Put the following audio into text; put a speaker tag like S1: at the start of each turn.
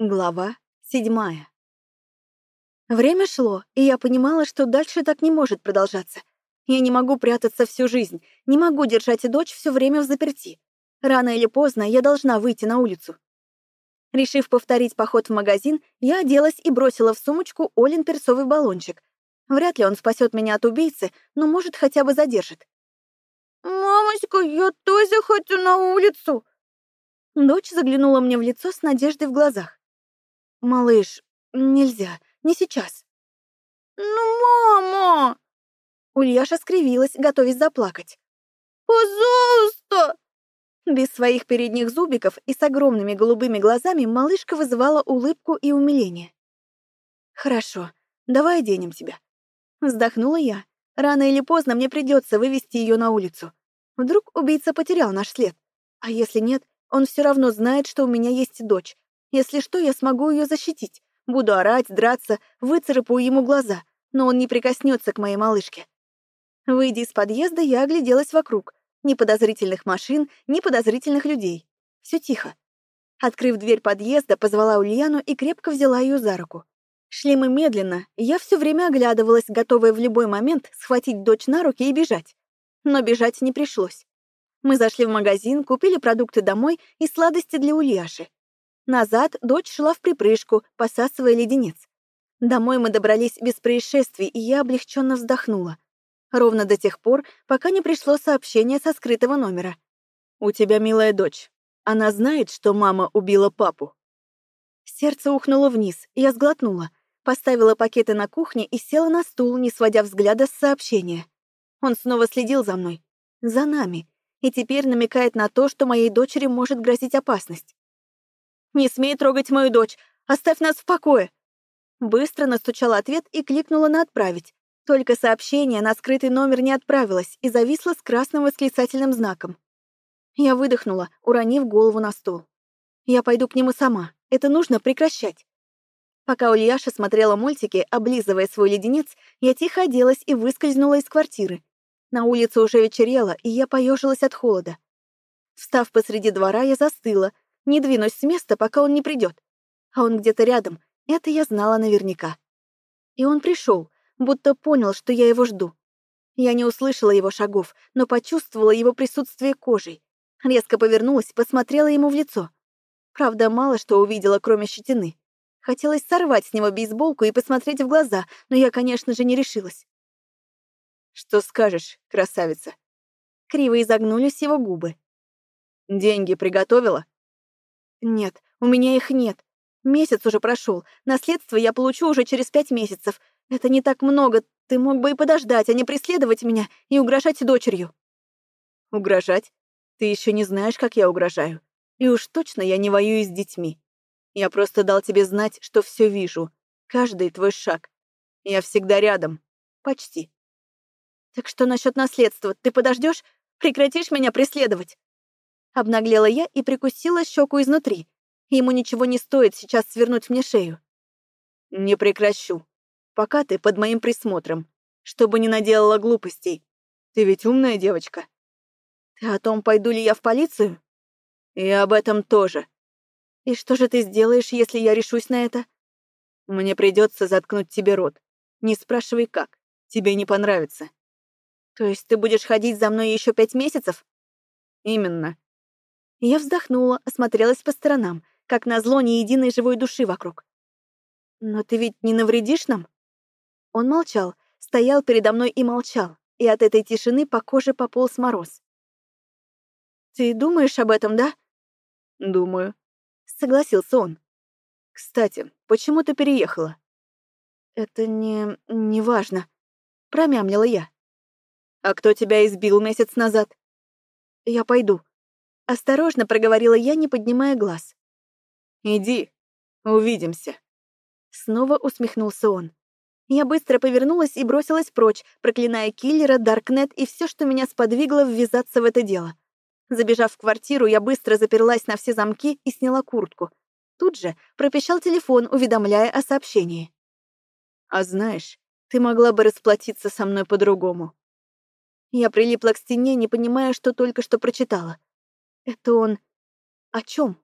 S1: Глава седьмая. Время шло, и я понимала, что дальше так не может продолжаться. Я не могу прятаться всю жизнь, не могу держать дочь все время в заперти. Рано или поздно я должна выйти на улицу. Решив повторить поход в магазин, я оделась и бросила в сумочку Олин перцовый баллончик. Вряд ли он спасет меня от убийцы, но, может, хотя бы задержит.
S2: «Мамочка, я тоже хочу на улицу!»
S1: Дочь заглянула мне в лицо с надеждой в глазах. «Малыш, нельзя, не сейчас».
S2: «Ну, мама!»
S1: Ульяша скривилась, готовясь заплакать.
S2: «Пожалуйста!»
S1: Без своих передних зубиков и с огромными голубыми глазами малышка вызывала улыбку и умиление. «Хорошо, давай оденем тебя». Вздохнула я. Рано или поздно мне придется вывести ее на улицу. Вдруг убийца потерял наш след. А если нет, он все равно знает, что у меня есть дочь, если что, я смогу ее защитить. Буду орать, драться, выцарапаю ему глаза, но он не прикоснется к моей малышке. Выйдя из подъезда, я огляделась вокруг. Ни подозрительных машин, ни подозрительных людей. Все тихо. Открыв дверь подъезда, позвала Ульяну и крепко взяла ее за руку. Шли мы медленно, я все время оглядывалась, готовая в любой момент схватить дочь на руки и бежать. Но бежать не пришлось. Мы зашли в магазин, купили продукты домой и сладости для Ульяши. Назад дочь шла в припрыжку, посасывая леденец. Домой мы добрались без происшествий, и я облегченно вздохнула. Ровно до тех пор, пока не пришло сообщение со скрытого номера. «У тебя милая дочь. Она знает, что мама убила папу». Сердце ухнуло вниз, я сглотнула. Поставила пакеты на кухне и села на стул, не сводя взгляда с сообщения. Он снова следил за мной. За нами. И теперь намекает на то, что моей дочери может грозить опасность. «Не смей трогать мою дочь! Оставь нас в покое!» Быстро настучала ответ и кликнула на «Отправить». Только сообщение на скрытый номер не отправилось и зависло с красным восклицательным знаком. Я выдохнула, уронив голову на стол. Я пойду к нему сама. Это нужно прекращать. Пока Ульяша смотрела мультики, облизывая свой леденец, я тихо оделась и выскользнула из квартиры. На улице уже вечерело, и я поежилась от холода. Встав посреди двора, я застыла, не двинусь с места, пока он не придет. А он где-то рядом, это я знала наверняка. И он пришел, будто понял, что я его жду. Я не услышала его шагов, но почувствовала его присутствие кожей. Резко повернулась, посмотрела ему в лицо. Правда, мало что увидела, кроме щетины. Хотелось сорвать с него бейсболку и посмотреть в глаза, но я, конечно же, не решилась. «Что скажешь, красавица?» Криво изогнулись его губы. «Деньги приготовила?» Нет, у меня их нет. Месяц уже прошел. Наследство я получу уже через пять месяцев. Это не так много. Ты мог бы и подождать, а не преследовать меня и угрожать дочерью. Угрожать? Ты еще не знаешь, как я угрожаю. И уж точно я не воюю с детьми. Я просто дал тебе знать, что все вижу. Каждый твой шаг. Я всегда рядом. Почти. Так что насчет наследства? Ты подождешь? Прекратишь меня преследовать? Обнаглела я и прикусила щеку изнутри. Ему ничего не стоит сейчас свернуть мне шею. «Не прекращу. Пока ты под моим присмотром. Чтобы не наделала глупостей. Ты ведь умная девочка». «Ты о том, пойду ли я в полицию?» «И об этом тоже». «И что же ты сделаешь, если я решусь на это?» «Мне придется заткнуть тебе рот. Не спрашивай как. Тебе не понравится». «То есть ты будешь ходить за мной еще пять месяцев?» «Именно. Я вздохнула, осмотрелась по сторонам, как назло ни единой живой души вокруг. «Но ты ведь не навредишь нам?» Он молчал, стоял передо мной и молчал, и от этой тишины по коже пополз мороз. «Ты думаешь об этом, да?» «Думаю», — согласился он. «Кстати, почему ты переехала?» «Это не... не важно», — промямлила я. «А кто тебя избил месяц назад?» «Я пойду», Осторожно проговорила я, не поднимая глаз. «Иди, увидимся». Снова усмехнулся он. Я быстро повернулась и бросилась прочь, проклиная киллера, Даркнет и все, что меня сподвигло ввязаться в это дело. Забежав в квартиру, я быстро заперлась на все замки и сняла куртку. Тут же пропищал телефон, уведомляя о сообщении. «А знаешь, ты могла бы расплатиться со мной по-другому». Я прилипла к стене, не понимая, что только что прочитала. Это он... О чем?